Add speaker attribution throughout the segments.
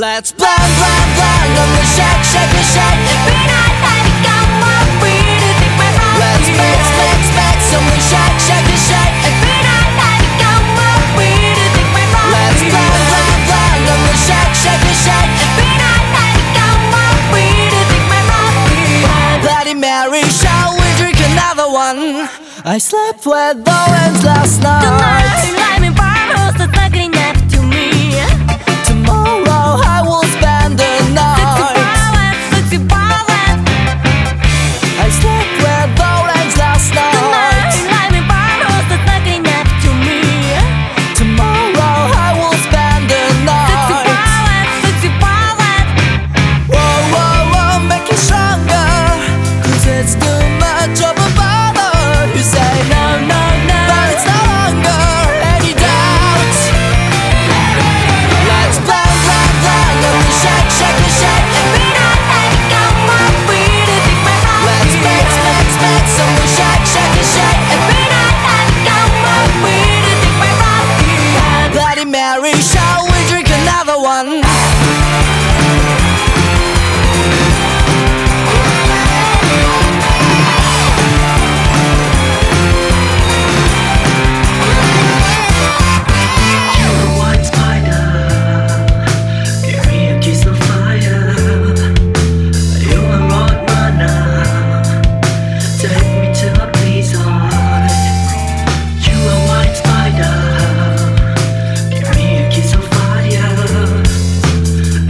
Speaker 1: Let's blam blam blam on the shake shake and shake.
Speaker 2: Night I become more free to take my heart.
Speaker 1: Let's mix mix mix on the shake shake shake.
Speaker 2: I become more free to take my heart.
Speaker 1: Let's blam blam blam on the shake shake and shake
Speaker 2: I become more free to take my heart.
Speaker 1: Bloody Mary, shall we drink another one? I slept with Lawrence last night.
Speaker 2: Tonight
Speaker 1: night
Speaker 2: I'm in farmhouse that's
Speaker 1: Shall we
Speaker 2: drink another
Speaker 1: one?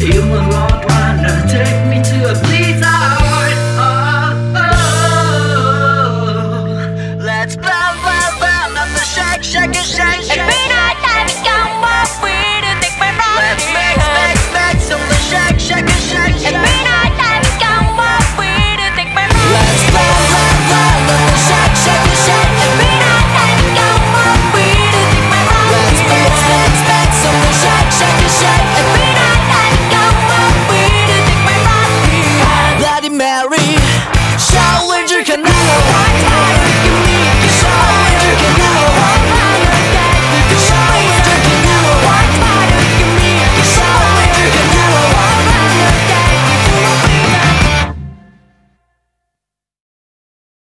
Speaker 1: Eu, mano.